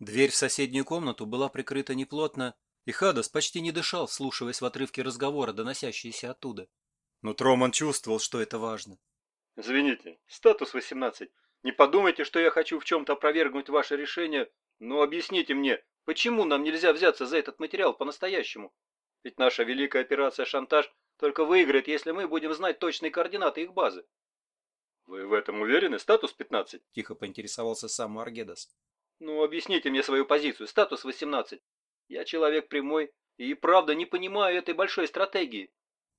Дверь в соседнюю комнату была прикрыта неплотно, и Хадас почти не дышал, вслушиваясь в отрывки разговора, доносящиеся оттуда. Но Троман чувствовал, что это важно. Извините, статус 18. Не подумайте, что я хочу в чем-то опровергнуть ваше решение, но объясните мне, почему нам нельзя взяться за этот материал по-настоящему? Ведь наша великая операция «Шантаж» только выиграет, если мы будем знать точные координаты их базы. Вы в этом уверены, статус 15? Тихо поинтересовался сам Аргедас. Ну, объясните мне свою позицию, статус 18. Я человек прямой и правда не понимаю этой большой стратегии.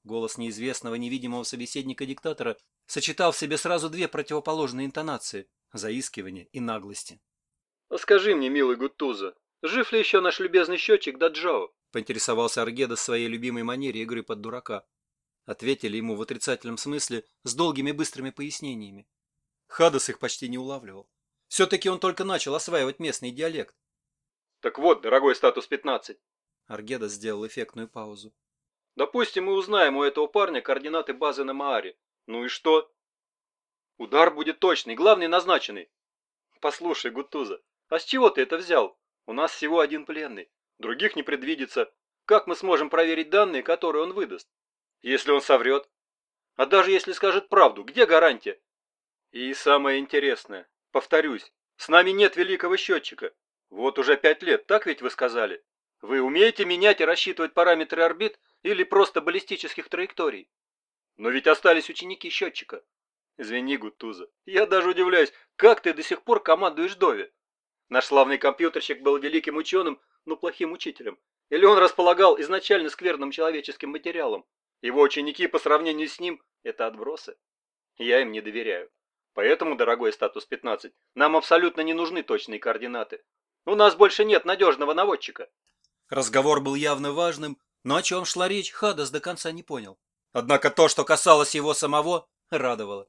Голос неизвестного невидимого собеседника диктатора сочетал в себе сразу две противоположные интонации – заискивания и наглости. Скажи мне, милый Гутуза, жив ли еще наш любезный счетчик Даджао? Поинтересовался Аргеда своей любимой манере игры под дурака. Ответили ему в отрицательном смысле с долгими быстрыми пояснениями. Хадас их почти не улавливал. Все-таки он только начал осваивать местный диалект. Так вот, дорогой статус 15. Аргеда сделал эффектную паузу. Допустим, мы узнаем у этого парня координаты базы на Мааре. Ну и что? Удар будет точный, главный назначенный. Послушай, Гутуза, а с чего ты это взял? У нас всего один пленный. Других не предвидится. Как мы сможем проверить данные, которые он выдаст? Если он соврет? А даже если скажет правду, где гарантия? И самое интересное, повторюсь, с нами нет великого счетчика. Вот уже пять лет, так ведь вы сказали? Вы умеете менять и рассчитывать параметры орбит или просто баллистических траекторий? Но ведь остались ученики счетчика. Извини, Гутуза, я даже удивляюсь, как ты до сих пор командуешь Дови? Наш славный компьютерщик был великим ученым, но плохим учителем. Или он располагал изначально скверным человеческим материалом. Его ученики по сравнению с ним – это отбросы. Я им не доверяю. Поэтому, дорогой статус 15, нам абсолютно не нужны точные координаты. У нас больше нет надежного наводчика. Разговор был явно важным, но о чем шла речь, Хадас до конца не понял. Однако то, что касалось его самого, радовало.